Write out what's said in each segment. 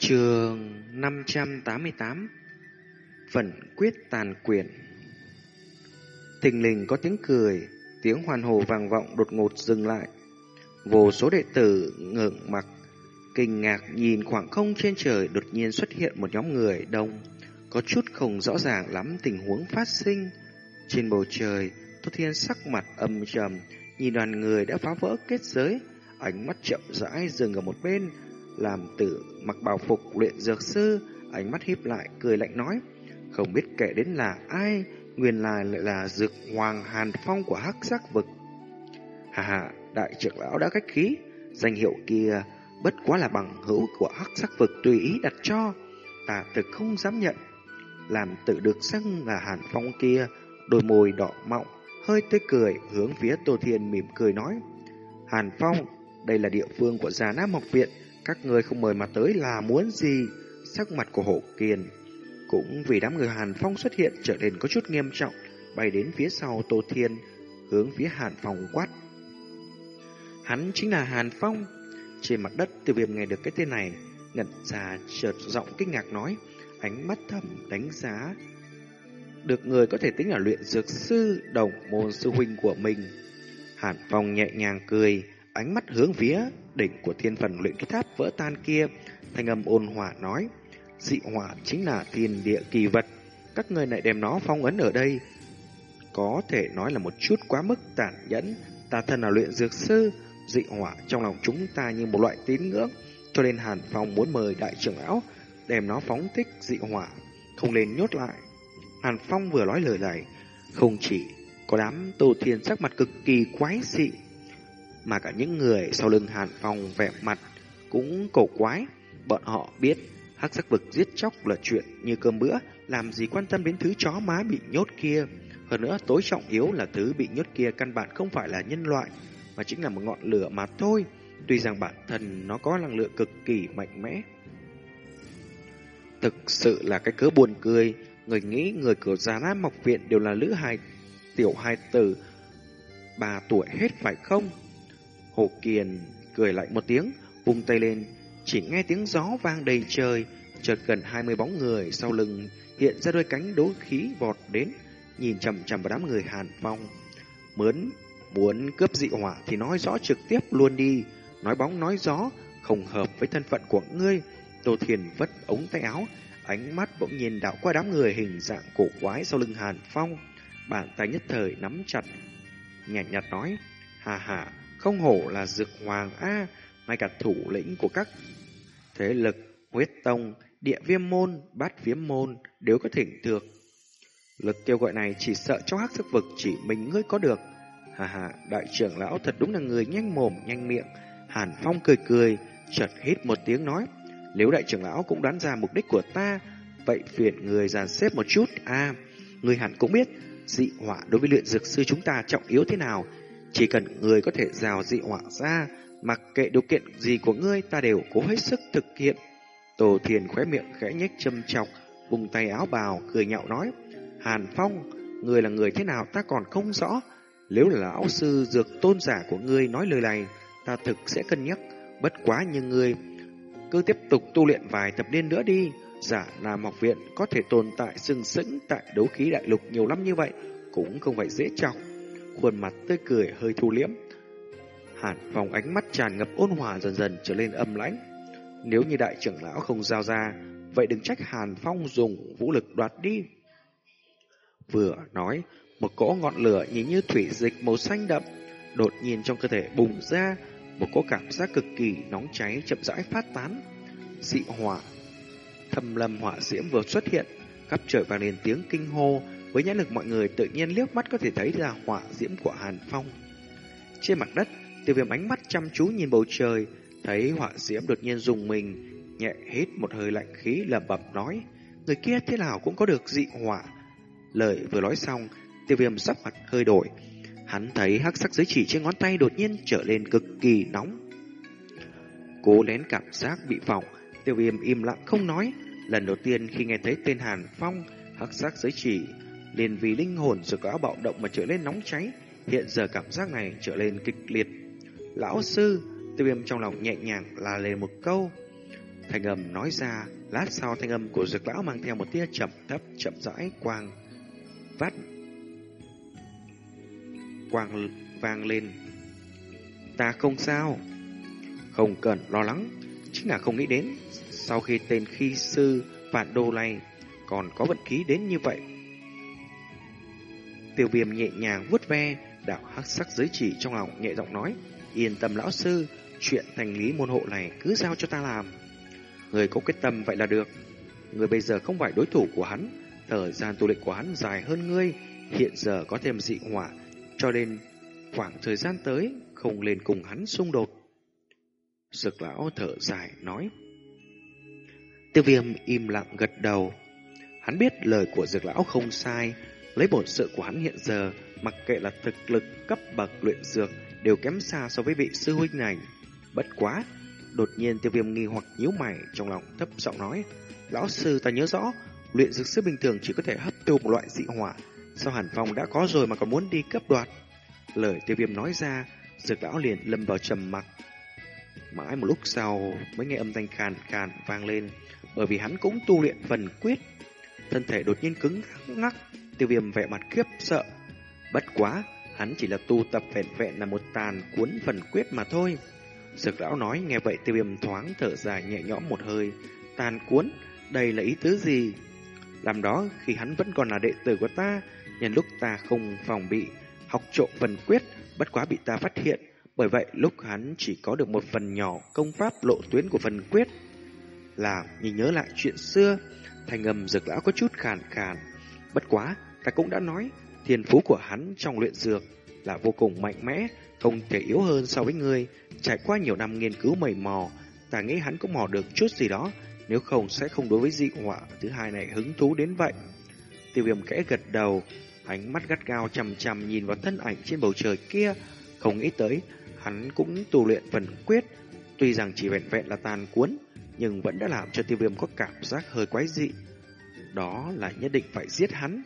Trường 588 Phần quyết tàn quyền Thình lình có tiếng cười, tiếng hoàn hồ vang vọng đột ngột dừng lại. Vô số đệ tử ngưỡng mặt, kinh ngạc nhìn khoảng không trên trời đột nhiên xuất hiện một nhóm người đông, có chút không rõ ràng lắm tình huống phát sinh. Trên bầu trời, Tô Thiên sắc mặt âm trầm, nhìn đoàn người đã phá vỡ kết giới, ánh mắt chậm rãi dừng ở một bên, làm tử mặc bào phục luyện dược sư, ánh mắt híp lại cười lạnh nói, không biết kẻ đến là ai, nguyên lai lại là dược hoàng hàn phong của hắc giác vực. Hà hà, đại trưởng lão đã cách khí, danh hiệu kia bất quá là bằng hữu của hắc giác vực tùy ý đặt cho, ta thực không dám nhận. Làm tự được xưng là hàn phong kia, đôi môi đỏ mọng, hơi tươi cười hướng phía Tô Thiên mỉm cười nói. Hàn Phong, đây là địa phương của Già Nam Học Viện, các người không mời mà tới là muốn gì? Sắc mặt của Hổ Kiền cũng vì đám người Hàn Phong xuất hiện trở nên có chút nghiêm trọng, bay đến phía sau Tô Thiên, hướng phía Hàn Phong quát. Hắn chính là Hàn Phong. Trên mặt đất tiêu viêm nghe được cái tên này, ngẩn ra chợt giọng kinh ngạc nói, ánh mắt thầm đánh giá. Được người có thể tính là luyện dược sư, đồng môn sư huynh của mình. Hàn Phong nhẹ nhàng cười, ánh mắt hướng phía đỉnh của thiên phần luyện cái tháp vỡ tan kia, thanh âm ôn hòa nói, dị hỏa chính là thiên địa kỳ vật, các người lại đem nó phong ấn ở đây. Có thể nói là một chút quá mức tàn nhẫn, ta thân là luyện dược sư, dị hỏa trong lòng chúng ta như một loại tín ngưỡng, cho nên Hàn Phong muốn mời đại trưởng lão đem nó phóng thích dị hỏa, không nên nhốt lại. Hàn Phong vừa nói lời này, không chỉ có đám Tô Thiên sắc mặt cực kỳ quái dị, mà cả những người sau lưng Hàn Phong vẻ mặt cũng cổ quái. Bọn họ biết hắc sắc vực giết chóc là chuyện như cơm bữa, làm gì quan tâm đến thứ chó má bị nhốt kia. Hơn nữa, tối trọng yếu là thứ bị nhốt kia căn bản không phải là nhân loại, mà chính là một ngọn lửa mà thôi. Tuy rằng bản thân nó có năng lượng cực kỳ mạnh mẽ. Thực sự là cái cớ buồn cười, người nghĩ người cửa Già Nam Mọc Viện đều là lữ hài, tiểu hai tử, bà tuổi hết phải không? Hồ Kiền cười lạnh một tiếng, vung tay lên, chỉ nghe tiếng gió vang đầy trời, chợt gần 20 bóng người sau lưng hiện ra đôi cánh đối khí vọt đến, nhìn chằm chằm vào đám người Hàn Phong. Mướn muốn cướp dị hỏa thì nói rõ trực tiếp luôn đi, nói bóng nói gió, không hợp với thân phận của ngươi. Tô Thiền vất ống tay áo, ánh mắt bỗng nhiên đảo qua đám người hình dạng cổ quái sau lưng Hàn Phong, bàn tay nhất thời nắm chặt, nhạt nhạt nói: "Hà hà, không hổ là dược hoàng a, ngay cả thủ lĩnh của các thế lực huyết tông, địa viêm môn, bát viêm môn đều có thỉnh được. Lực kêu gọi này chỉ sợ trong hắc sức vực chỉ mình ngươi có được. Hà hà, đại trưởng lão thật đúng là người nhanh mồm, nhanh miệng. Hàn Phong cười cười, chợt hít một tiếng nói. Nếu đại trưởng lão cũng đoán ra mục đích của ta, vậy phiền người dàn xếp một chút. À, người hẳn cũng biết, dị hỏa đối với luyện dược sư chúng ta trọng yếu thế nào. Chỉ cần người có thể rào dị hỏa ra, mặc kệ điều kiện gì của ngươi ta đều cố hết sức thực hiện. Tổ thiền khóe miệng khẽ nhếch châm chọc, vùng tay áo bào, cười nhạo nói. Hàn Phong, người là người thế nào ta còn không rõ. Nếu là lão sư dược tôn giả của ngươi nói lời này, ta thực sẽ cân nhắc. Bất quá như ngươi, cứ tiếp tục tu luyện vài thập niên nữa đi. Giả là học viện có thể tồn tại sừng sững tại đấu khí đại lục nhiều năm như vậy, cũng không phải dễ chọc. Khuôn mặt tươi cười hơi thu liễm. Hàn Phong ánh mắt tràn ngập ôn hòa dần dần trở lên âm lãnh. Nếu như đại trưởng lão không giao ra, vậy đừng trách Hàn Phong dùng vũ lực đoạt đi. Vừa nói, một cỗ ngọn lửa nhìn như thủy dịch màu xanh đậm, đột nhiên trong cơ thể bùng ra, một cỗ cảm giác cực kỳ nóng cháy chậm rãi phát tán. Dị hỏa, thâm lâm hỏa diễm vừa xuất hiện, khắp trời vang lên tiếng kinh hô, với nhãn lực mọi người tự nhiên liếc mắt có thể thấy là họa diễm của Hàn Phong. Trên mặt đất, tiêu viêm ánh mắt chăm chú nhìn bầu trời, thấy họa diễm đột nhiên dùng mình, nhẹ hít một hơi lạnh khí lẩm bẩm nói, người kia thế nào cũng có được dị hỏa. Lời vừa nói xong, tiêu viêm sắc mặt hơi đổi. Hắn thấy hắc sắc giới chỉ trên ngón tay đột nhiên trở lên cực kỳ nóng. Cố lén cảm giác bị phỏng, tiêu viêm im lặng không nói. Lần đầu tiên khi nghe thấy tên Hàn Phong, hắc sắc giới chỉ liền vì linh hồn dược áo bạo động mà trở lên nóng cháy. Hiện giờ cảm giác này trở lên kịch liệt. Lão sư, tiêu viêm trong lòng nhẹ nhàng là lên một câu. Thanh âm nói ra, lát sau thanh âm của dược lão mang theo một tia chậm thấp chậm rãi quang vắt quang vang lên. Ta không sao. Không cần lo lắng, chính là không nghĩ đến sau khi tên khi sư phản đồ này còn có vận khí đến như vậy. Tiêu viêm nhẹ nhàng vuốt ve, đạo hắc sắc giới chỉ trong lòng nhẹ giọng nói, yên tâm lão sư, chuyện thành lý môn hộ này cứ giao cho ta làm. Người có quyết tâm vậy là được. Người bây giờ không phải đối thủ của hắn, thời gian tu luyện của hắn dài hơn ngươi, hiện giờ có thêm dị hỏa, cho nên khoảng thời gian tới không lên cùng hắn xung đột. Sực lão thở dài nói. Tiêu viêm im lặng gật đầu. Hắn biết lời của dược lão không sai, lấy bổn sự của hắn hiện giờ, mặc kệ là thực lực cấp bậc luyện dược, đều kém xa so với vị sư huynh này. Bất quá, đột nhiên tiêu viêm nghi hoặc nhíu mày trong lòng thấp giọng nói, lão sư ta nhớ rõ, luyện dược sư bình thường chỉ có thể hấp thu một loại dị hỏa, sao hàn phong đã có rồi mà còn muốn đi cấp đoạt. Lời tiêu viêm nói ra, dược lão liền lâm vào trầm mặc. Mãi một lúc sau mới nghe âm thanh khàn khàn vang lên, bởi vì hắn cũng tu luyện phần quyết. Thân thể đột nhiên cứng ngắc, tiêu viêm vẻ mặt khiếp sợ. Bất quá, hắn chỉ là tu tập vẹn vẹn là một tàn cuốn phần quyết mà thôi. Dược lão nói nghe vậy tiêu viêm thoáng thở dài nhẹ nhõm một hơi. Tàn cuốn, đây là ý tứ gì? Làm đó khi hắn vẫn còn là đệ tử của ta, nhân lúc ta không phòng bị, học trộm phần quyết, bất quá bị ta phát hiện. Bởi vậy lúc hắn chỉ có được một phần nhỏ công pháp lộ tuyến của phần quyết. là nhìn nhớ lại chuyện xưa, thành âm dược lão có chút khàn khàn. Bất quá, ta cũng đã nói, thiên phú của hắn trong luyện dược là vô cùng mạnh mẽ, không thể yếu hơn so với ngươi. Trải qua nhiều năm nghiên cứu mầy mò, ta nghĩ hắn cũng mò được chút gì đó, nếu không sẽ không đối với dị họa thứ hai này hứng thú đến vậy. Tiêu viêm kẽ gật đầu, ánh mắt gắt gao chằm chằm nhìn vào thân ảnh trên bầu trời kia, không nghĩ tới hắn cũng tu luyện phần quyết, tuy rằng chỉ vẹn vẹn là tàn cuốn, nhưng vẫn đã làm cho tiêu viêm có cảm giác hơi quái dị. Đó là nhất định phải giết hắn.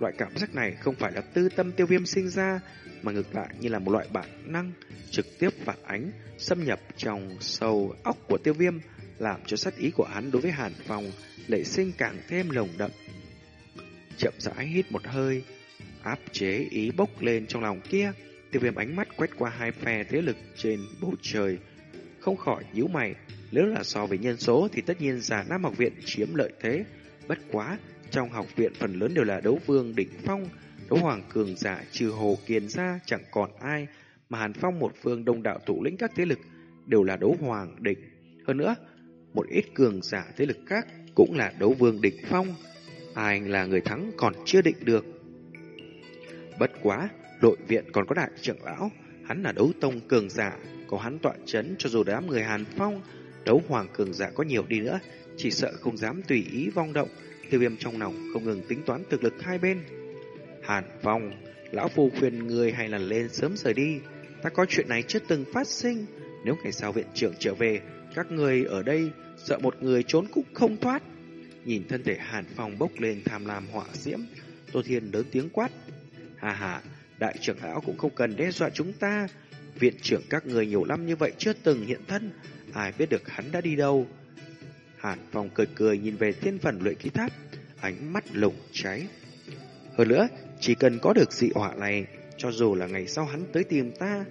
Loại cảm giác này không phải là tư tâm tiêu viêm sinh ra, mà ngược lại như là một loại bản năng trực tiếp phản ánh, xâm nhập trong sâu óc của tiêu viêm, làm cho sát ý của hắn đối với Hàn Phong lệ sinh càng thêm lồng đậm. Chậm rãi hít một hơi, áp chế ý bốc lên trong lòng kia, tiêu viêm ánh mắt quét qua hai phe thế lực trên bầu trời, không khỏi nhíu mày, nếu là so với nhân số thì tất nhiên giả Nam học viện chiếm lợi thế, bất quá trong học viện phần lớn đều là đấu vương đỉnh phong, đấu hoàng cường giả trừ Hồ Kiền ra chẳng còn ai, mà Hàn Phong một phương đông đạo thủ lĩnh các thế lực đều là đấu hoàng đỉnh. Hơn nữa, một ít cường giả thế lực khác cũng là đấu vương đỉnh phong. Ai là người thắng còn chưa định được. Bất quá, đội viện còn có đại trưởng lão, hắn là đấu tông cường giả, có hắn tọa chấn cho dù đám người Hàn Phong, đấu hoàng cường giả có nhiều đi nữa, chỉ sợ không dám tùy ý vong động, tiêu viêm trong lòng không ngừng tính toán thực lực hai bên. Hàn Phong, lão phù khuyên người hay là lên sớm rời đi, ta có chuyện này chưa từng phát sinh, nếu ngày sau viện trưởng trở về, các người ở đây sợ một người trốn cũng không thoát. Nhìn thân thể Hàn Phong bốc lên tham lam họa diễm, Tô Thiên lớn tiếng quát. Hà hà, đại trưởng lão cũng không cần đe dọa chúng ta. Viện trưởng các người nhiều năm như vậy chưa từng hiện thân, ai biết được hắn đã đi đâu. Hàn Phong cười cười nhìn về thiên phần luyện khí tháp, ánh mắt lùng cháy. Hơn nữa, chỉ cần có được dị họa này, cho dù là ngày sau hắn tới tìm ta,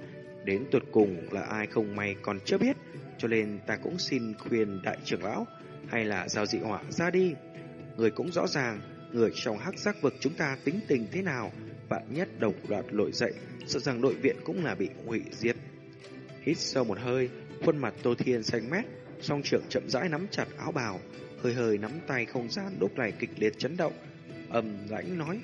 đến tuột cùng là ai không may còn chưa biết, cho nên ta cũng xin khuyên đại trưởng lão hay là giao dị họa ra đi. Người cũng rõ ràng, người trong hắc giác vực chúng ta tính tình thế nào, vạn nhất đồng loạt lội dậy, sợ rằng đội viện cũng là bị hủy diệt. Hít sâu một hơi, khuôn mặt Tô Thiên xanh mét, song trưởng chậm rãi nắm chặt áo bào, hơi hơi nắm tay không gian đốt này kịch liệt chấn động. Âm lãnh nói,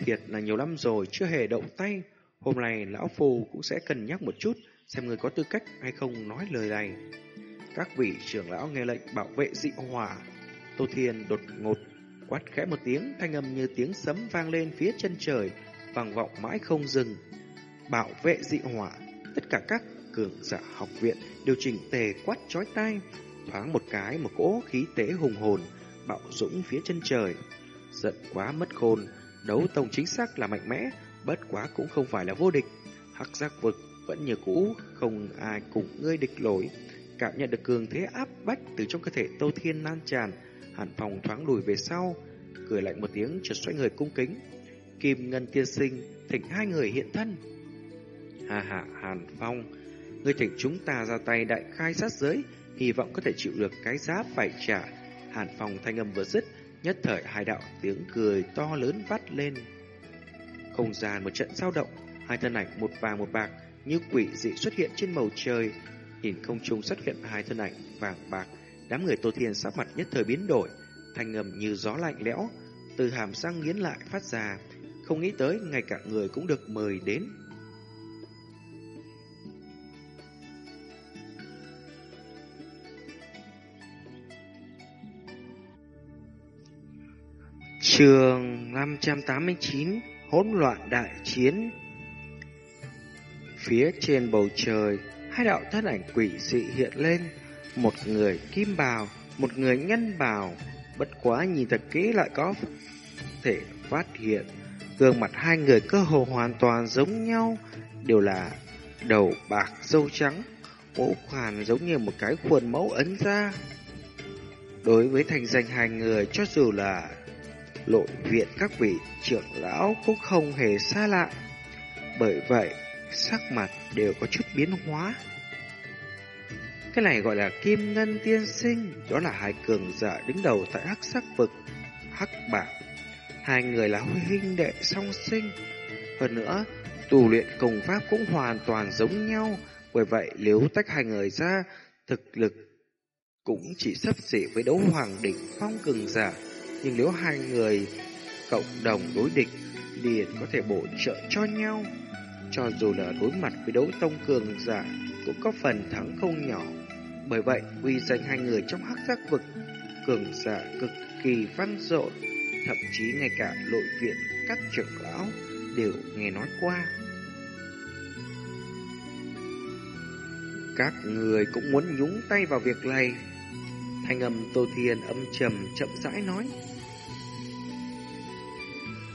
thiệt là nhiều năm rồi chưa hề động tay, hôm nay lão phù cũng sẽ cân nhắc một chút, xem người có tư cách hay không nói lời này. Các vị trưởng lão nghe lệnh bảo vệ dị hỏa. Tô Thiên đột ngột quát khẽ một tiếng, thanh âm như tiếng sấm vang lên phía chân trời, vang vọng mãi không dừng. Bảo vệ dị hỏa, tất cả các cường giả học viện điều chỉnh tề quát chói tai, thoáng một cái một cỗ khí tế hùng hồn bạo dũng phía chân trời. Giận quá mất khôn, đấu tông chính xác là mạnh mẽ, bất quá cũng không phải là vô địch. Hắc giác vực vẫn như cũ, không ai cùng ngươi địch lối. cảm nhận được cường thế áp bách từ trong cơ thể Tô Thiên lan tràn, Hàn Phong thoáng lùi về sau, cười lạnh một tiếng chợt xoay người cung kính. Kim Ngân tiên sinh thỉnh hai người hiện thân. Hà hà Hàn Phong, người thỉnh chúng ta ra tay đại khai sát giới, hy vọng có thể chịu được cái giá phải trả. Hàn Phong thanh âm vừa dứt, nhất thời hai đạo tiếng cười to lớn vắt lên. Không gian một trận dao động, hai thân ảnh một vàng một bạc như quỷ dị xuất hiện trên bầu trời. Nhìn không trung xuất hiện hai thân ảnh vàng bạc, đám người Tô Thiên sắc mặt nhất thời biến đổi, thanh âm như gió lạnh lẽo, từ hàm răng nghiến lại phát ra, không nghĩ tới ngay cả người cũng được mời đến. Trường 589 Hỗn loạn đại chiến. Phía trên bầu trời, Hai đạo thân ảnh quỷ dị hiện lên. Một người kim bào, Một người nhân bào. Bất quá nhìn thật kỹ lại có thể phát hiện gương mặt hai người cơ hồ hoàn toàn giống nhau. Đều là đầu bạc dâu trắng Ngũ khoản giống như một cái khuôn mẫu ấn ra Đối với thành danh hai người, cho dù là lộ viện các vị trưởng lão cũng không hề xa lạ. Bởi vậy, sắc mặt đều có chút biến hóa. Cái này gọi là kim ngân tiên sinh, đó là hai cường giả đứng đầu tại hắc sắc vực, hắc bạc. Hai người là huynh đệ song sinh. Hơn nữa, tu luyện công pháp cũng hoàn toàn giống nhau. Bởi vậy, nếu tách hai người ra, thực lực cũng chỉ sắp xỉ với đấu hoàng đỉnh phong cường giả. Nhưng nếu hai người cộng đồng đối địch liền có thể bổ trợ cho nhau. Cho dù là đối mặt với đấu tông cường giả cũng có phần thắng không nhỏ. Bởi vậy, uy danh hai người trong hắc giác vực cường giả cực kỳ vang dội, thậm chí ngay cả nội viện các trưởng lão đều nghe nói qua. Các người cũng muốn nhúng tay vào việc này. Thanh âm Tô Thiên âm trầm chậm rãi nói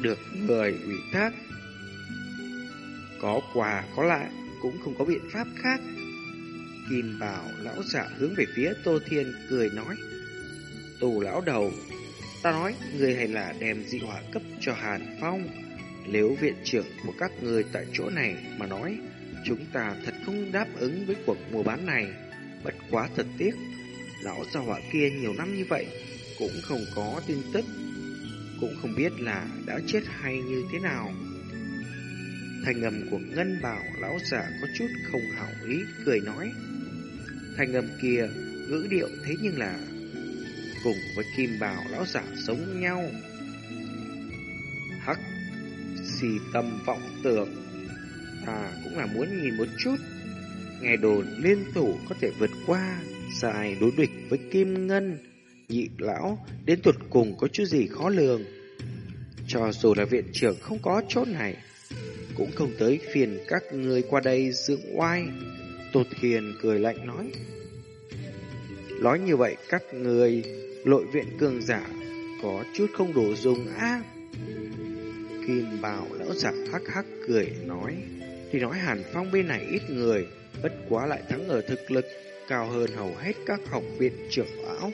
được người ủy thác. Có quà có lại, cũng không có biện pháp khác. Kim bảo lão giả hướng về phía Tô Thiên cười nói. Tù lão đầu, ta nói người hay là đem dị hỏa cấp cho Hàn Phong. Nếu viện trưởng của các người tại chỗ này mà nói, chúng ta thật không đáp ứng với cuộc mua bán này. Bất quá thật tiếc, lão gia hỏa kia nhiều năm như vậy, cũng không có tin tức cũng không biết là đã chết hay như thế nào. Thành ngầm của Ngân Bảo lão giả có chút không hảo ý, cười nói. Thành ngầm kia, ngữ điệu thế nhưng là cùng với Kim Bảo lão giả sống nhau. Hắc, xì tâm vọng tưởng ta cũng là muốn nhìn một chút nghe đồn liên thủ có thể vượt qua, dài đối địch với Kim Ngân nhị lão đến tuột cùng có chút gì khó lường. Cho dù là viện trưởng không có chỗ này, cũng không tới phiền các người qua đây dưỡng oai. Tô Thiền cười lạnh nói. Nói như vậy các người lội viện cường giả có chút không đủ dùng á. Kim Bảo lão giả hắc hắc cười nói. Thì nói Hàn Phong bên này ít người, bất quá lại thắng ở thực lực cao hơn hầu hết các học viện trưởng lão.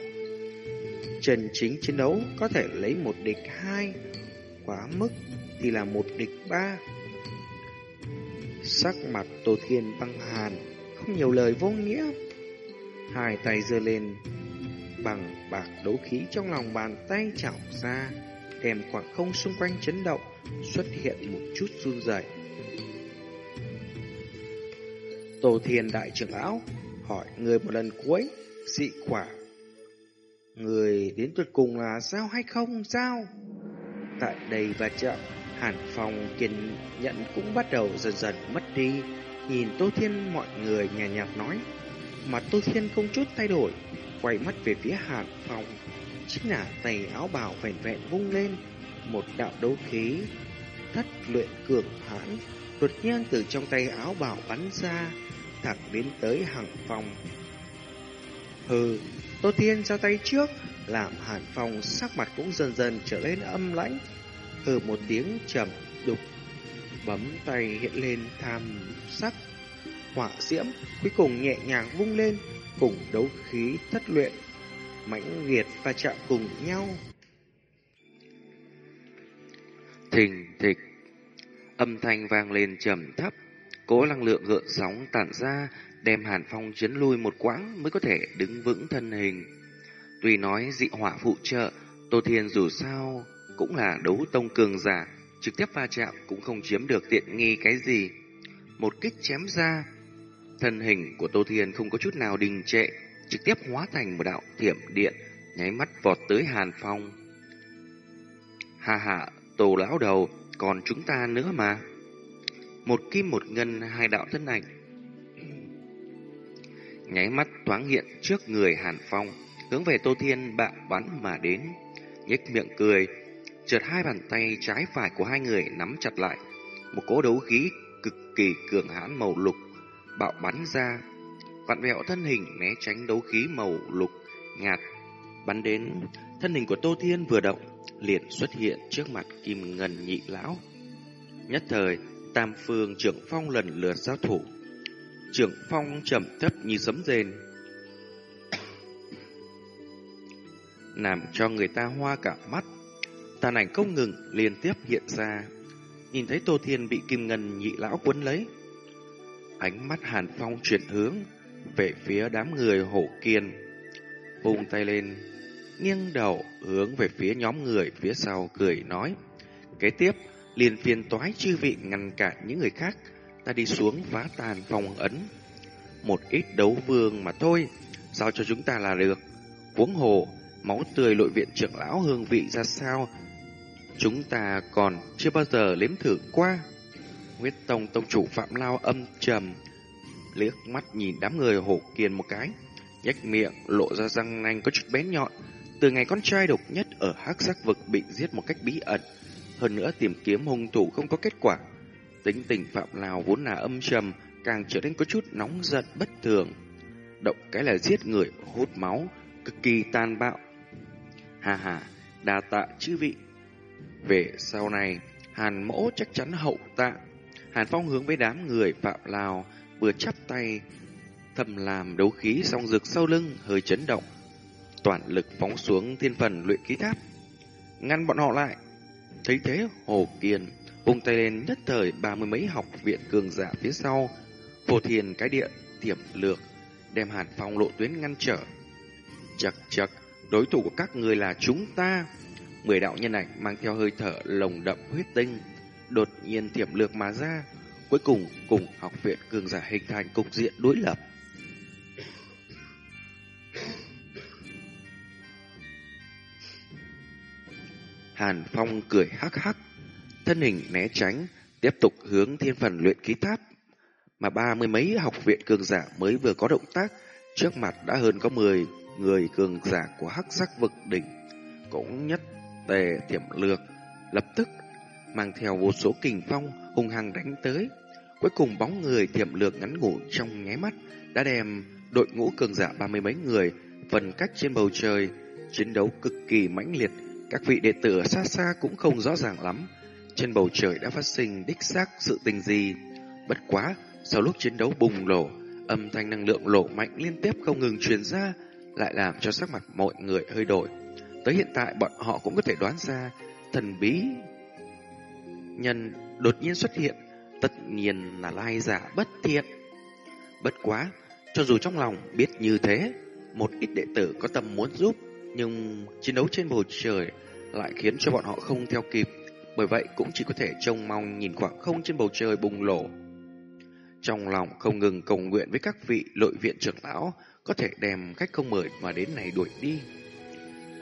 Trần chính chiến đấu có thể lấy một địch hai, quá mức thì là một địch ba. Sắc mặt Tô Thiên băng hàn, không nhiều lời vô nghĩa. Hai tay giơ lên, bằng bạc đấu khí trong lòng bàn tay chảo ra, đem khoảng không xung quanh chấn động, xuất hiện một chút run rẩy. Tô Thiên đại trưởng lão hỏi người một lần cuối, dị quả. Người đến tuyệt cùng là sao hay không sao? Tại đây và chậm, Hàn Phong kiên nhận cũng bắt đầu dần dần mất đi. Nhìn Tô Thiên mọi người nhà nhạt nói, mà Tô Thiên không chút thay đổi, quay mắt về phía Hàn Phong. Chính là tay áo bào vẹn vẹn vung lên, một đạo đấu khí, thất luyện cường hãn, đột nhiên từ trong tay áo bào bắn ra, thẳng đến tới Hàn Phong. Hừ, Tô Thiên ra tay trước, làm Hàn Phong sắc mặt cũng dần dần trở lên âm lãnh. Hừ một tiếng trầm đục, bấm tay hiện lên tham sắc. Hỏa diễm cuối cùng nhẹ nhàng vung lên, cùng đấu khí thất luyện, mãnh liệt và chạm cùng nhau. Thình thịch, âm thanh vang lên trầm thấp, cố năng lượng gợn sóng tản ra, đem Hàn Phong chấn lui một quãng mới có thể đứng vững thân hình. Tuy nói dị hỏa phụ trợ, Tô Thiên dù sao cũng là đấu tông cường giả, trực tiếp va chạm cũng không chiếm được tiện nghi cái gì. Một kích chém ra, thân hình của Tô Thiên không có chút nào đình trệ, trực tiếp hóa thành một đạo thiểm điện, nháy mắt vọt tới Hàn Phong. Ha ha, Tô lão đầu, còn chúng ta nữa mà. Một kim một ngân hai đạo thân ảnh. Nháy mắt thoáng hiện trước người Hàn Phong, hướng về Tô Thiên bạo bắn mà đến, nhếch miệng cười, chợt hai bàn tay trái phải của hai người nắm chặt lại, một cỗ đấu khí cực kỳ cường hãn màu lục bạo bắn ra, vặn vẹo thân hình né tránh đấu khí màu lục nhạt bắn đến thân hình của Tô Thiên vừa động liền xuất hiện trước mặt Kim Ngân Nhị lão. Nhất thời, Tam Phương Trưởng Phong lần lượt giao thủ. Trưởng Phong trầm thấp như sấm rền, làm cho người ta hoa cả mắt. Tàn ảnh không ngừng liên tiếp hiện ra, nhìn thấy Tô Thiên bị Kim Ngân Nhị lão quấn lấy, Ánh mắt Hàn Phong chuyển hướng về phía đám người hổ kiên. Vùng tay lên, nghiêng đầu hướng về phía nhóm người phía sau cười nói. Kế tiếp, liền phiền toái chư vị ngăn cản những người khác, ta đi xuống phá tàn phòng ấn. Một ít đấu vương mà thôi, sao cho chúng ta là được. Cuống hồ, máu tươi nội viện trưởng lão hương vị ra sao, chúng ta còn chưa bao giờ nếm thử qua. Huyết Tông Tông chủ Phạm Lao âm trầm, liếc mắt nhìn đám người hổ kiền một cái, nhếch miệng lộ ra răng nanh có chút bén nhọn. Từ ngày con trai độc nhất ở hắc sắc vực bị giết một cách bí ẩn, hơn nữa tìm kiếm hung thủ không có kết quả. Tính tình Phạm lào vốn là âm trầm, càng trở nên có chút nóng giận bất thường. Động cái là giết người, hút máu, cực kỳ tàn bạo. Hà hà, đa tạ chư vị. Về sau này, Hàn mỗ chắc chắn hậu tạ. Hàn Phong hướng với đám người Phạm Lào vừa chắp tay thầm làm đấu khí song rực sau lưng hơi chấn động, toàn lực phóng xuống thiên phần luyện khí tháp, ngăn bọn họ lại. Thấy thế, Hồ Kiền Vùng tay lên nhất thời ba mươi mấy học viện cường giả phía sau, phổ thiền cái địa tiềm lược, đem Hàn Phong lộ tuyến ngăn trở. Chật chật, đối thủ của các người là chúng ta. Mười đạo nhân ảnh mang theo hơi thở lồng đậm huyết tinh, đột nhiên tiềm lược mà ra, cuối cùng cùng học viện cường giả hình thành cục diện đối lập. Hàn Phong cười hắc hắc, thân hình né tránh, tiếp tục hướng thiên phần luyện khí tháp. Mà ba mươi mấy học viện cường giả mới vừa có động tác, trước mặt đã hơn có mười người cường giả của hắc sắc vực đỉnh. Cũng nhất tề tiềm lược, lập tức mang theo vô số kình phong hung hăng đánh tới. Cuối cùng bóng người tiềm lược ngắn ngủ trong nháy mắt đã đem đội ngũ cường giả ba mươi mấy người phần cách trên bầu trời, chiến đấu cực kỳ mãnh liệt, các vị đệ tử ở xa xa cũng không rõ ràng lắm. Trên bầu trời đã phát sinh đích xác sự tình gì. Bất quá, sau lúc chiến đấu bùng nổ, âm thanh năng lượng lộ mạnh liên tiếp không ngừng truyền ra, lại làm cho sắc mặt mọi người hơi đổi. Tới hiện tại bọn họ cũng có thể đoán ra thần bí nhân đột nhiên xuất hiện, tất nhiên là lai giả bất thiện. Bất quá, cho dù trong lòng biết như thế, một ít đệ tử có tâm muốn giúp, nhưng chiến đấu trên bầu trời lại khiến cho bọn họ không theo kịp, bởi vậy cũng chỉ có thể trông mong nhìn khoảng không trên bầu trời bùng nổ. Trong lòng không ngừng cầu nguyện với các vị lội viện trưởng lão có thể đem khách không mời mà đến này đuổi đi.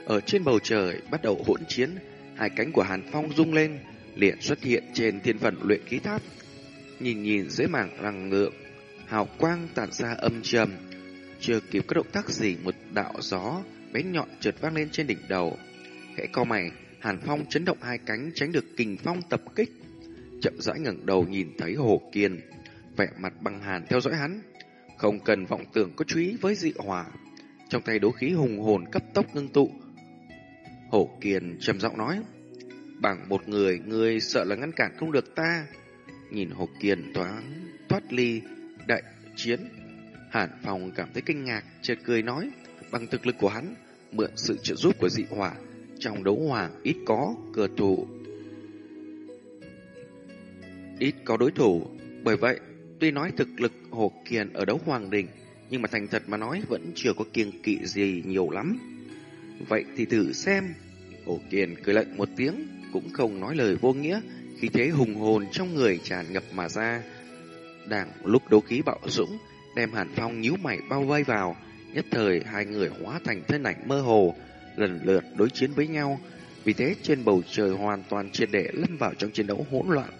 Ở trên bầu trời bắt đầu hỗn chiến, hai cánh của Hàn Phong rung lên, liền xuất hiện trên thiên phần luyện khí tháp. Nhìn nhìn dưới mảng năng ngượng hào quang tản ra âm trầm, chưa kịp các động tác gì một đạo gió bén nhọn trượt vang lên trên đỉnh đầu. Khẽ co mày, Hàn Phong chấn động hai cánh tránh được kình phong tập kích. Chậm rãi ngẩng đầu nhìn thấy Hồ Kiên, vẻ mặt băng hàn theo dõi hắn, không cần vọng tưởng có chú ý với dị hỏa. Trong tay đấu khí hùng hồn cấp tốc ngưng tụ. Hổ Kiên trầm giọng nói: Bằng một người, người sợ là ngăn cản không được ta. Nhìn Hồ Kiền toán thoát ly đại chiến, Hàn Phong cảm thấy kinh ngạc, chợt cười nói, bằng thực lực của hắn, mượn sự trợ giúp của dị hỏa, trong đấu hoàng ít có cờ thủ. Ít có đối thủ, bởi vậy, tuy nói thực lực Hồ Kiền ở đấu hoàng đình nhưng mà thành thật mà nói vẫn chưa có kiêng kỵ gì nhiều lắm. Vậy thì thử xem. Hồ Kiền cười lạnh một tiếng, cũng không nói lời vô nghĩa, khí thế hùng hồn trong người tràn ngập mà ra. Đang lúc đấu khí bạo dũng, đem Hàn Phong nhíu mày bao vây vào, nhất thời hai người hóa thành thân ảnh mơ hồ, lần lượt đối chiến với nhau. Vì thế trên bầu trời hoàn toàn triệt để lâm vào trong chiến đấu hỗn loạn.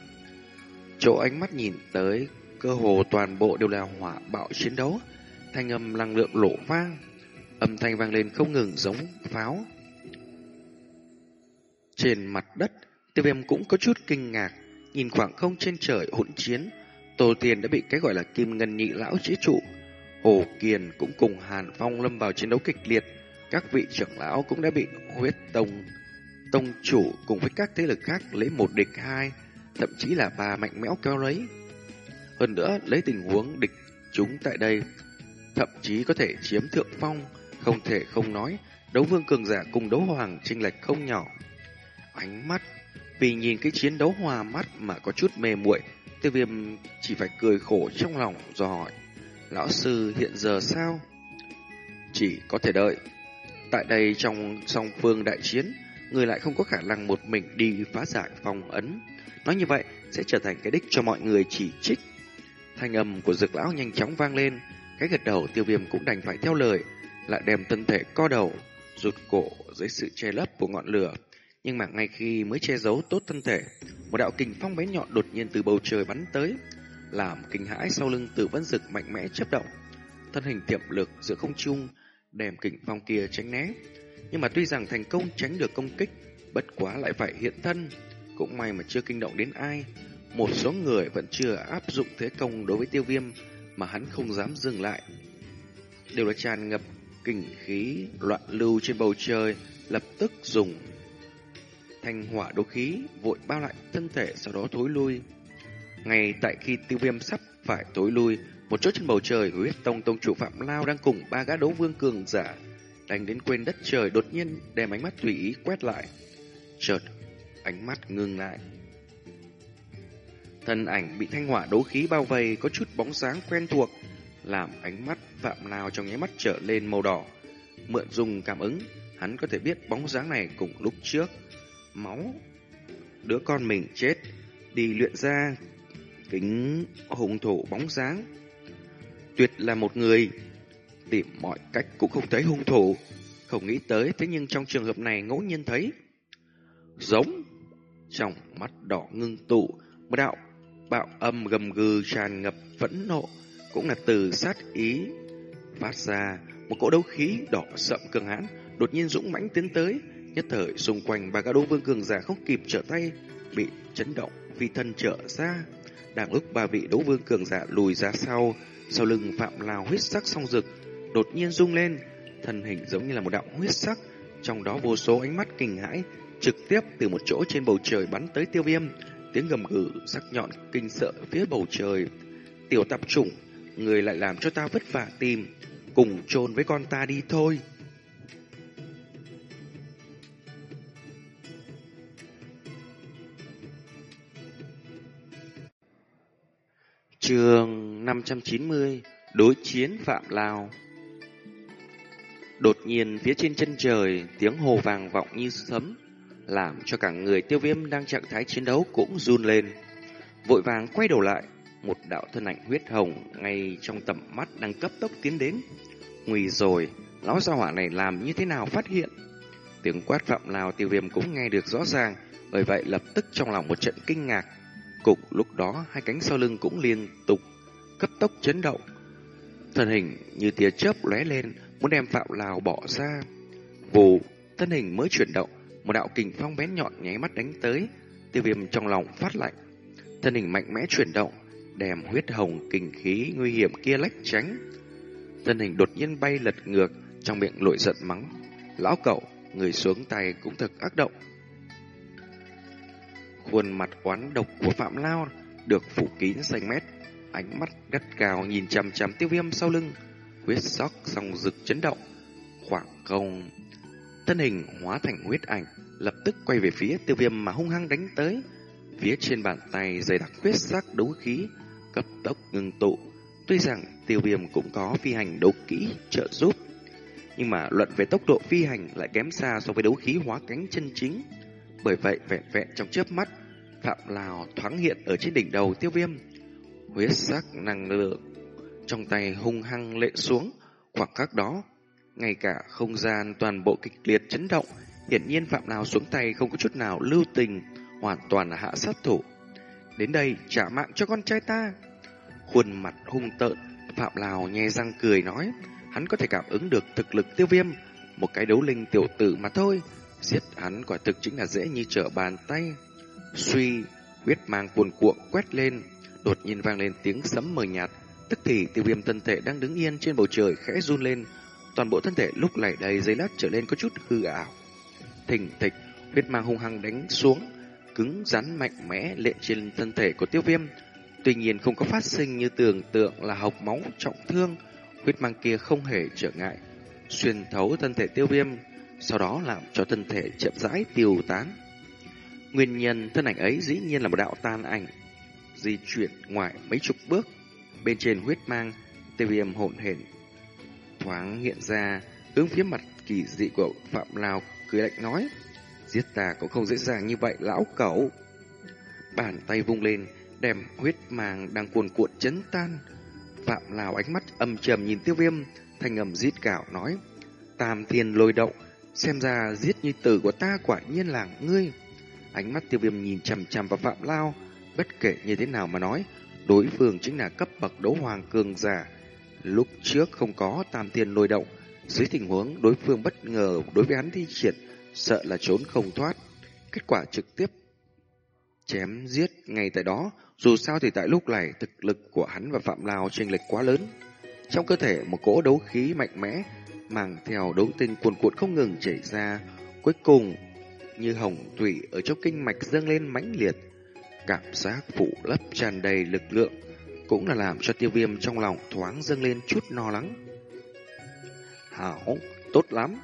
Chỗ ánh mắt nhìn tới, cơ hồ toàn bộ đều là hỏa bạo chiến đấu, thanh âm năng lượng lộ vang, âm thanh vang lên không ngừng giống pháo. Trên mặt đất, tiêu viêm cũng có chút kinh ngạc, nhìn khoảng không trên trời hỗn chiến, Tô Tiền đã bị cái gọi là kim ngân nhị lão chế trụ. Hồ Kiền cũng cùng Hàn Phong lâm vào chiến đấu kịch liệt, các vị trưởng lão cũng đã bị huyết tông tông chủ cùng với các thế lực khác lấy một địch hai, thậm chí là ba mạnh mẽo kéo lấy. Hơn nữa, lấy tình huống địch chúng tại đây, thậm chí có thể chiếm thượng phong, không thể không nói, đấu vương cường giả cùng đấu hoàng chênh lệch không nhỏ. Ánh mắt, vì nhìn cái chiến đấu hòa mắt mà có chút mê muội, tiêu viêm chỉ phải cười khổ trong lòng do hỏi, lão sư hiện giờ sao? Chỉ có thể đợi. Tại đây trong song phương đại chiến, người lại không có khả năng một mình đi phá giải phong ấn. Nói như vậy sẽ trở thành cái đích cho mọi người chỉ trích. Thanh âm của dược lão nhanh chóng vang lên, cái gật đầu tiêu viêm cũng đành phải theo lời, lại đem thân thể co đầu, rụt cổ dưới sự che lấp của ngọn lửa. Nhưng mà ngay khi mới che giấu tốt thân thể, một đạo kình phong bé nhọn đột nhiên từ bầu trời bắn tới, làm kinh hãi sau lưng tử vân dực mạnh mẽ chấp động. Thân hình tiệm lực giữa không trung, đem kình phong kia tránh né. Nhưng mà tuy rằng thành công tránh được công kích, bất quá lại phải hiện thân. Cũng may mà chưa kinh động đến ai. Một số người vẫn chưa áp dụng thế công đối với tiêu viêm, mà hắn không dám dừng lại. Đều là tràn ngập kình khí loạn lưu trên bầu trời, lập tức dùng thanh hỏa đấu khí vội bao lại thân thể sau đó thối lui. Ngay tại khi tiêu viêm sắp phải tối lui, một chỗ trên bầu trời huyết tông tông chủ Phạm Lao đang cùng ba gã đấu vương cường giả đánh đến quên đất trời đột nhiên đem ánh mắt tùy ý quét lại. Chợt, ánh mắt ngưng lại. Thân ảnh bị thanh hỏa đấu khí bao vây có chút bóng sáng quen thuộc, làm ánh mắt Phạm Lao trong nháy mắt trở lên màu đỏ. Mượn dùng cảm ứng, hắn có thể biết bóng dáng này cùng lúc trước. Máu, đứa con mình chết, đi luyện ra kính hùng thủ bóng dáng. Tuyệt là một người, tìm mọi cách cũng không thấy hung thủ. Không nghĩ tới, thế nhưng trong trường hợp này ngẫu nhiên thấy. Giống, trong mắt đỏ ngưng tụ, một đạo bạo âm gầm gừ tràn ngập phẫn nộ, cũng là từ sát ý phát ra. Một cỗ đấu khí đỏ sậm cường hãn đột nhiên dũng mãnh tiến tới. Nhất thời xung quanh ba gã đấu vương cường giả không kịp trở tay bị chấn động vì thân trở ra. Đang lúc ba vị đấu vương cường giả lùi ra sau sau lưng phạm lào huyết sắc song rực đột nhiên rung lên thân hình giống như là một đạo huyết sắc trong đó vô số ánh mắt kinh hãi trực tiếp từ một chỗ trên bầu trời bắn tới tiêu viêm tiếng gầm gừ sắc nhọn kinh sợ phía bầu trời tiểu tạp chủng người lại làm cho ta vất vả tìm, cùng chôn với con ta đi thôi. Trường 590 Đối chiến Phạm Lào Đột nhiên phía trên chân trời tiếng hồ vàng vọng như sấm làm cho cả người tiêu viêm đang trạng thái chiến đấu cũng run lên. Vội vàng quay đầu lại, một đạo thân ảnh huyết hồng ngay trong tầm mắt đang cấp tốc tiến đến. Nguy rồi, lão gia hỏa này làm như thế nào phát hiện? Tiếng quát phạm lào tiêu viêm cũng nghe được rõ ràng, bởi vậy lập tức trong lòng một trận kinh ngạc. Cục lúc đó hai cánh sau lưng cũng liên tục cấp tốc chấn động. Thân hình như tia chớp lóe lên, muốn đem phạm lào bỏ ra. Vù, thân hình mới chuyển động, một đạo kình phong bén nhọn nháy mắt đánh tới, tiêu viêm trong lòng phát lạnh. Thân hình mạnh mẽ chuyển động, đem huyết hồng kình khí nguy hiểm kia lách tránh. Thân hình đột nhiên bay lật ngược, trong miệng lội giận mắng. Lão cậu, người xuống tay cũng thật ác động. Khuôn mặt oán độc của Phạm Lao được phủ kín xanh mét. ánh mắt gắt cao nhìn chằm chằm tiêu viêm sau lưng, huyết sắc song rực chấn động, khoảng không. Thân hình hóa thành huyết ảnh, lập tức quay về phía tiêu viêm mà hung hăng đánh tới. Phía trên bàn tay dày đặc huyết sắc đấu khí, cấp tốc ngừng tụ. Tuy rằng tiêu viêm cũng có phi hành đấu kỹ trợ giúp, nhưng mà luận về tốc độ phi hành lại kém xa so với đấu khí hóa cánh chân chính. Bởi vậy vẹn vẹn trong chớp mắt, Phạm Lào thoáng hiện ở trên đỉnh đầu tiêu viêm. Huyết sắc năng lượng trong tay hung hăng lệ xuống, khoảng khắc đó, ngay cả không gian toàn bộ kịch liệt chấn động, hiển nhiên Phạm Lào xuống tay không có chút nào lưu tình, hoàn toàn là hạ sát thủ. Đến đây trả mạng cho con trai ta. Khuôn mặt hung tợn, Phạm Lào nhe răng cười nói, hắn có thể cảm ứng được thực lực tiêu viêm, một cái đấu linh tiểu tử mà thôi. Giết hắn quả thực chính là dễ như trở bàn tay. Suy, huyết mang cuồn cuộn quét lên, đột nhiên vang lên tiếng sấm mờ nhạt. Tức thì tiêu viêm thân thể đang đứng yên trên bầu trời khẽ run lên, toàn bộ thân thể lúc này đầy giấy lát trở lên có chút hư ảo. Thình thịch, huyết mang hung hăng đánh xuống, cứng rắn mạnh mẽ lệ trên thân thể của tiêu viêm. Tuy nhiên không có phát sinh như tưởng tượng là học máu trọng thương, huyết mang kia không hề trở ngại, xuyên thấu thân thể tiêu viêm, sau đó làm cho thân thể chậm rãi tiêu tán. Nguyên nhân thân ảnh ấy dĩ nhiên là một đạo tan ảnh, di chuyển ngoài mấy chục bước. Bên trên huyết mang, tiêu viêm hỗn hển thoáng hiện ra, hướng phía mặt kỳ dị của Phạm Lào cười lạnh nói, giết ta cũng không dễ dàng như vậy lão cẩu. Bàn tay vung lên, đem huyết mang đang cuồn cuộn chấn tan. Phạm Lào ánh mắt âm trầm nhìn tiêu viêm, thanh âm giết cảo nói, tam thiên lôi động, xem ra giết như tử của ta quả nhiên là ngươi. Ánh mắt tiêu viêm nhìn chằm chằm vào Phạm Lao, bất kể như thế nào mà nói, đối phương chính là cấp bậc đấu hoàng cường giả. Lúc trước không có tam thiên lôi động, dưới tình huống đối phương bất ngờ đối với hắn thi triển, sợ là trốn không thoát. Kết quả trực tiếp chém giết ngay tại đó, dù sao thì tại lúc này thực lực của hắn và Phạm Lao chênh lệch quá lớn. Trong cơ thể một cỗ đấu khí mạnh mẽ, mang theo đấu tinh cuồn cuộn không ngừng chảy ra, cuối cùng như hồng thủy ở trong kinh mạch dâng lên mãnh liệt, cảm giác phụ lấp tràn đầy lực lượng, cũng là làm cho tiêu viêm trong lòng thoáng dâng lên chút no lắng. Hảo, tốt lắm.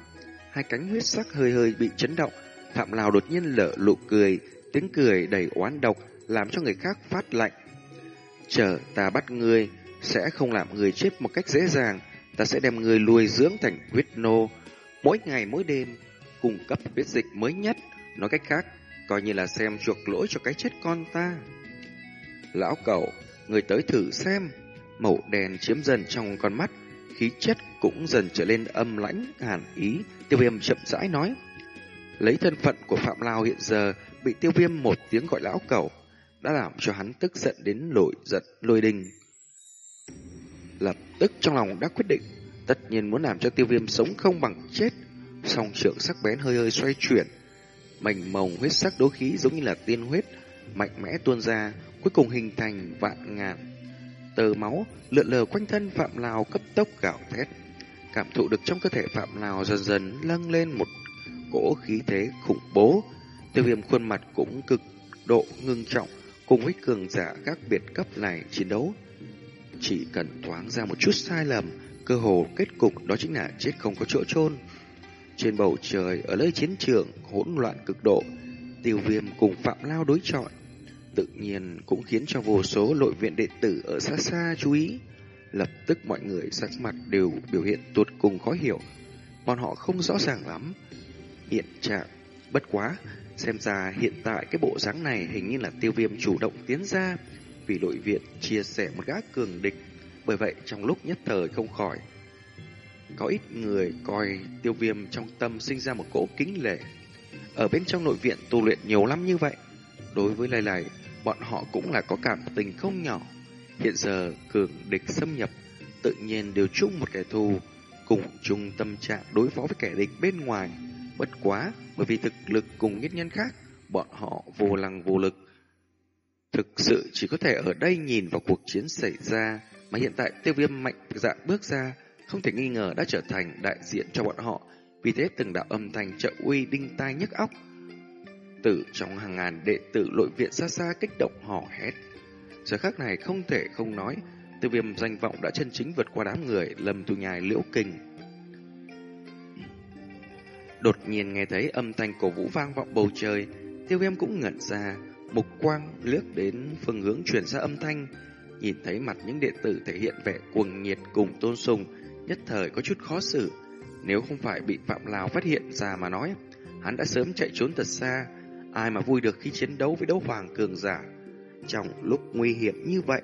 Hai cánh huyết sắc hơi hơi bị chấn động, Phạm Lào đột nhiên lở lụ cười, tiếng cười đầy oán độc, làm cho người khác phát lạnh. Chờ ta bắt ngươi, sẽ không làm người chết một cách dễ dàng, ta sẽ đem người nuôi dưỡng thành huyết nô, mỗi ngày mỗi đêm, cung cấp huyết dịch mới nhất, nói cách khác, coi như là xem chuộc lỗi cho cái chết con ta. Lão cậu, người tới thử xem, màu đèn chiếm dần trong con mắt, khí chất cũng dần trở lên âm lãnh, hàn ý, tiêu viêm chậm rãi nói. Lấy thân phận của Phạm Lao hiện giờ, bị tiêu viêm một tiếng gọi lão cẩu, đã làm cho hắn tức giận đến nổi giận lôi đình. Lập tức trong lòng đã quyết định, tất nhiên muốn làm cho tiêu viêm sống không bằng chết, song trượng sắc bén hơi hơi xoay chuyển. Mảnh mồng huyết sắc đấu khí giống như là tiên huyết, mạnh mẽ tuôn ra, cuối cùng hình thành vạn ngàn. Tờ máu lượn lờ quanh thân Phạm Lào cấp tốc gạo thét. Cảm thụ được trong cơ thể Phạm Lào dần dần lâng lên một cỗ khí thế khủng bố. Tiêu viêm khuôn mặt cũng cực độ ngưng trọng, cùng với cường giả các biệt cấp này chiến đấu. Chỉ cần thoáng ra một chút sai lầm, cơ hồ kết cục đó chính là chết không có chỗ chôn. Trên bầu trời, ở nơi chiến trường hỗn loạn cực độ, tiêu viêm cùng Phạm Lao đối chọi, tự nhiên cũng khiến cho vô số nội viện đệ tử ở xa xa chú ý. Lập tức mọi người sắc mặt đều biểu hiện tuột cùng khó hiểu. Bọn họ không rõ ràng lắm. Hiện trạng, bất quá, xem ra hiện tại cái bộ dáng này hình như là tiêu viêm chủ động tiến ra vì nội viện chia sẻ một gã cường địch. Bởi vậy trong lúc nhất thời không khỏi có ít người coi tiêu viêm trong tâm sinh ra một cỗ kính lệ. Ở bên trong nội viện tu luyện nhiều lắm như vậy. Đối với lời này, bọn họ cũng là có cảm tình không nhỏ. Hiện giờ cường địch xâm nhập, tự nhiên đều chung một kẻ thù, cùng chung tâm trạng đối phó với kẻ địch bên ngoài. Bất quá, bởi vì thực lực cùng nhất nhân khác, bọn họ vô lăng vô lực. Thực sự chỉ có thể ở đây nhìn vào cuộc chiến xảy ra, mà hiện tại tiêu viêm mạnh dạng bước ra, không thể nghi ngờ đã trở thành đại diện cho bọn họ. Vì thế từng đạo âm thanh trợ uy đinh tai nhức óc. tử trong hàng ngàn đệ tử nội viện xa xa kích động hò hét. Giờ khắc này không thể không nói, tiêu viêm danh vọng đã chân chính vượt qua đám người lầm tu nhài liễu kình. Đột nhiên nghe thấy âm thanh cổ vũ vang vọng bầu trời, tiêu viêm cũng ngẩn ra, mục quang lướt đến phương hướng truyền ra âm thanh, nhìn thấy mặt những đệ tử thể hiện vẻ cuồng nhiệt cùng tôn sùng, nhất thời có chút khó xử. Nếu không phải bị Phạm Lào phát hiện ra mà nói, hắn đã sớm chạy trốn thật xa, ai mà vui được khi chiến đấu với đấu hoàng cường giả. Trong lúc nguy hiểm như vậy,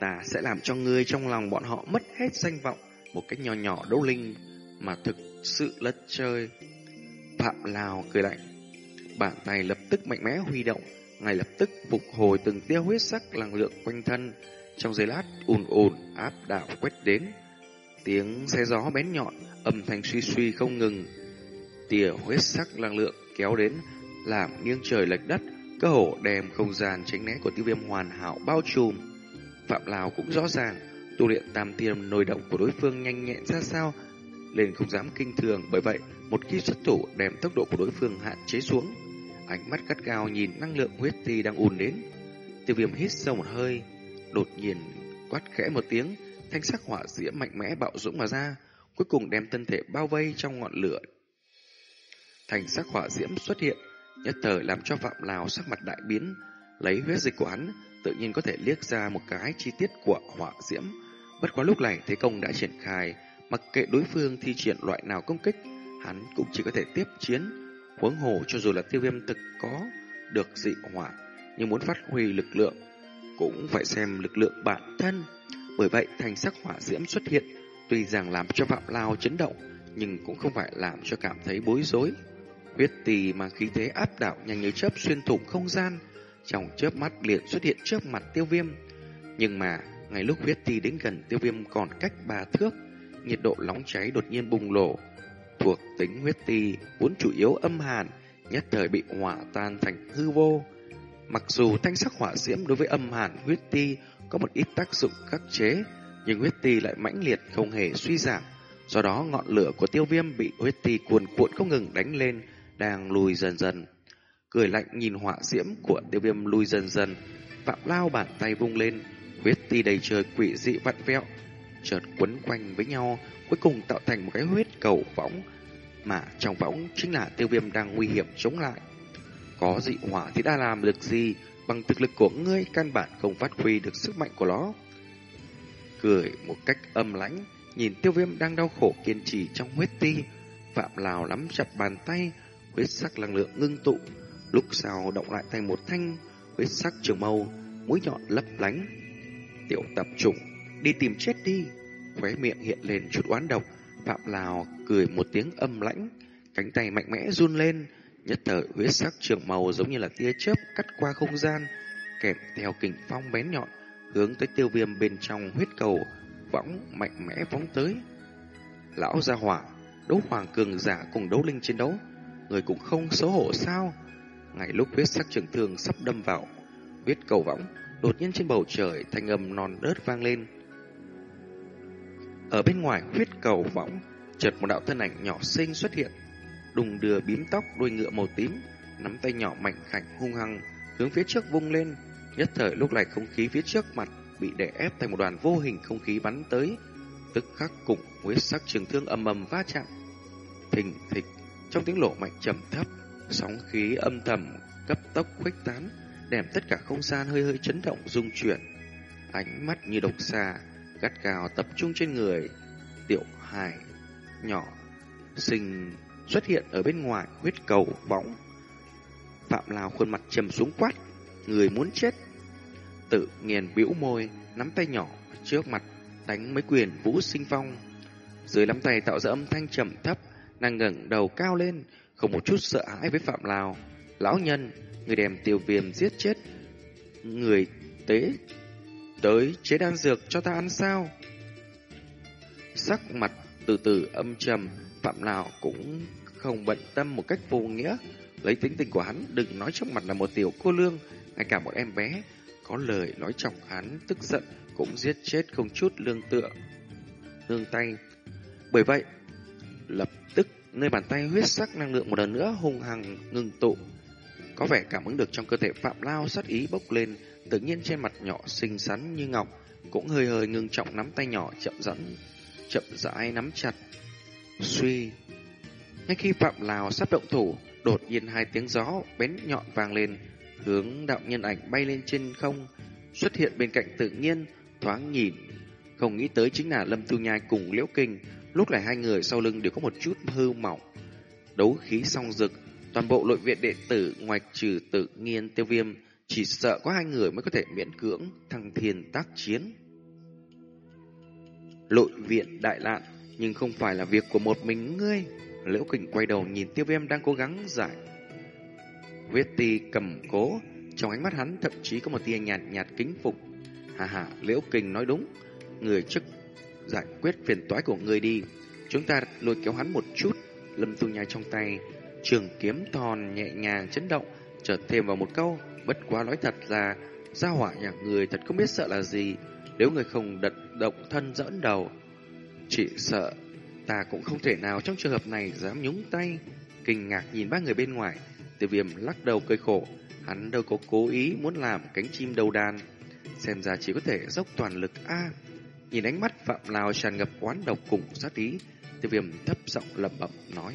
ta sẽ làm cho ngươi trong lòng bọn họ mất hết danh vọng một cách nhỏ nhỏ đấu linh mà thực sự lất chơi. Phạm Lào cười lạnh, bàn tay lập tức mạnh mẽ huy động, ngay lập tức phục hồi từng tia huyết sắc năng lượng quanh thân. Trong giây lát, ùn ùn áp đảo quét đến. Tiếng xe gió bén nhọn, âm thanh suy suy không ngừng. Tia huyết sắc năng lượng kéo đến, làm nghiêng trời lệch đất, cơ hồ đem không gian tránh né của tiêu viêm hoàn hảo bao trùm. Phạm Lào cũng rõ ràng, tu luyện tam tiêm nồi động của đối phương nhanh nhẹn ra sao, lên không dám kinh thường, bởi vậy một khi xuất thủ đem tốc độ của đối phương hạn chế xuống. Ánh mắt gắt gao nhìn năng lượng huyết ti đang ùn đến. Tiêu viêm hít sâu một hơi, đột nhiên quát khẽ một tiếng, thanh sắc hỏa diễm mạnh mẽ bạo dũng mà ra, cuối cùng đem thân thể bao vây trong ngọn lửa. Thanh sắc hỏa diễm xuất hiện, nhất thời làm cho Phạm Lào sắc mặt đại biến, lấy huyết dịch của hắn, tự nhiên có thể liếc ra một cái chi tiết của hỏa diễm. Bất quá lúc này thế công đã triển khai, mặc kệ đối phương thi triển loại nào công kích, hắn cũng chỉ có thể tiếp chiến. Huống hồ cho dù là tiêu viêm thực có được dị hỏa, nhưng muốn phát huy lực lượng, cũng phải xem lực lượng bản thân. Bởi vậy thành sắc hỏa diễm xuất hiện, tuy rằng làm cho Phạm Lao chấn động, nhưng cũng không phải làm cho cảm thấy bối rối. Huyết tì mà khí thế áp đảo nhanh như chớp xuyên thủng không gian, trong chớp mắt liền xuất hiện trước mặt tiêu viêm. Nhưng mà, ngay lúc huyết tì đến gần tiêu viêm còn cách ba thước, nhiệt độ nóng cháy đột nhiên bùng nổ. Thuộc tính huyết ti vốn chủ yếu âm hàn, nhất thời bị hỏa tan thành hư vô. Mặc dù thanh sắc hỏa diễm đối với âm hàn huyết ti có một ít tác dụng khắc chế, nhưng huyết ti lại mãnh liệt không hề suy giảm. Do đó ngọn lửa của tiêu viêm bị huyết ti cuồn cuộn không ngừng đánh lên, đang lùi dần dần. Cười lạnh nhìn hỏa diễm của tiêu viêm lùi dần dần, Phạm Lao bàn tay vung lên, huyết ti đầy trời quỷ dị vặn vẹo, chợt quấn quanh với nhau, cuối cùng tạo thành một cái huyết cầu võng, mà trong võng chính là tiêu viêm đang nguy hiểm chống lại. Có dị hỏa thì đã làm được gì, bằng thực lực của ngươi căn bản không phát huy được sức mạnh của nó. Cười một cách âm lãnh, nhìn tiêu viêm đang đau khổ kiên trì trong huyết ti, Phạm Lào nắm chặt bàn tay, huyết sắc năng lượng ngưng tụ, lúc sau động lại thành một thanh huyết sắc trường mâu, mũi nhọn lấp lánh. Tiểu tập trùng, đi tìm chết đi. Khóe miệng hiện lên chút oán độc, Phạm Lào cười một tiếng âm lãnh, cánh tay mạnh mẽ run lên, nhất thời huyết sắc trường màu giống như là tia chớp cắt qua không gian, kèm theo kình phong bén nhọn, hướng tới tiêu viêm bên trong huyết cầu, võng mạnh mẽ phóng tới. Lão gia hỏa, đấu hoàng cường giả cùng đấu linh chiến đấu, người cũng không xấu hổ sao? Ngay lúc huyết sắc trường thương sắp đâm vào huyết cầu võng, đột nhiên trên bầu trời thanh âm non đớt vang lên. Ở bên ngoài huyết cầu võng, chợt một đạo thân ảnh nhỏ xinh xuất hiện, đùng đưa bím tóc đuôi ngựa màu tím, nắm tay nhỏ mạnh khảnh hung hăng hướng phía trước vung lên. Nhất thời lúc này không khí phía trước mặt bị đè ép thành một đoàn vô hình không khí bắn tới, tức khắc cùng huyết sắc trường thương âm ầm va chạm. Thình thịch, trong tiếng lộ mạnh trầm thấp, sóng khí âm thầm cấp tốc khuếch tán, đem tất cả không gian hơi hơi chấn động rung chuyển. Ánh mắt như độc xà, gắt gào tập trung trên người, tiểu hài nhỏ sinh xuất hiện ở bên ngoài huyết cầu bóng Phạm Lào khuôn mặt trầm xuống quát, người muốn chết. Tự nghiền bĩu môi, nắm tay nhỏ trước mặt đánh mấy quyền vũ sinh phong. Dưới nắm tay tạo ra âm thanh trầm thấp, nàng ngẩng đầu cao lên, không một chút sợ hãi với Phạm Lào. Lão nhân, người đem tiêu viêm giết chết, người tế tới chế đan dược cho ta ăn sao? Sắc mặt từ từ âm trầm, Phạm Lào cũng không bận tâm một cách vô nghĩa. Lấy tính tình của hắn, đừng nói trước mặt là một tiểu cô lương, ngay cả một em bé. Có lời nói chọc hắn, tức giận, cũng giết chết không chút lương tựa. Nương tay. Bởi vậy, lập tức, nơi bàn tay huyết sắc năng lượng một lần nữa hung hăng ngừng tụ. Có vẻ cảm ứng được trong cơ thể Phạm Lao sát ý bốc lên, tự nhiên trên mặt nhỏ xinh xắn như ngọc, cũng hơi hơi ngưng trọng nắm tay nhỏ chậm dẫn, chậm rãi nắm chặt. Suy, ngay khi Phạm Lào sắp động thủ, đột nhiên hai tiếng gió bén nhọn vang lên, hướng đạo nhân ảnh bay lên trên không, xuất hiện bên cạnh tự nhiên, thoáng nhìn. Không nghĩ tới chính là Lâm Tu Nhai cùng Liễu Kinh, lúc này hai người sau lưng đều có một chút hư mỏng. Đấu khí song rực, toàn bộ nội viện đệ tử ngoài trừ tự nhiên tiêu viêm, chỉ sợ có hai người mới có thể miễn cưỡng thăng thiên tác chiến. Lội viện đại lạn, nhưng không phải là việc của một mình ngươi. Liễu Kình quay đầu nhìn tiêu viêm đang cố gắng giải. Viết ti cầm cố, trong ánh mắt hắn thậm chí có một tia nhạt nhạt kính phục. Hà hà, Liễu Kình nói đúng, người trước giải quyết phiền toái của người đi. Chúng ta lôi kéo hắn một chút, lâm tu nhai trong tay, trường kiếm thòn nhẹ nhàng chấn động, chợt thêm vào một câu, bất quá nói thật ra, gia hỏa nhà người thật không biết sợ là gì, nếu người không đật động thân dẫn đầu. Chỉ sợ ta cũng không thể nào trong trường hợp này dám nhúng tay. Kinh ngạc nhìn ba người bên ngoài, tiêu viêm lắc đầu cười khổ, hắn đâu có cố ý muốn làm cánh chim đầu đàn. Xem ra chỉ có thể dốc toàn lực A. Nhìn ánh mắt Phạm Lào tràn ngập oán độc cùng sát ý, tiêu viêm thấp giọng lẩm bẩm nói.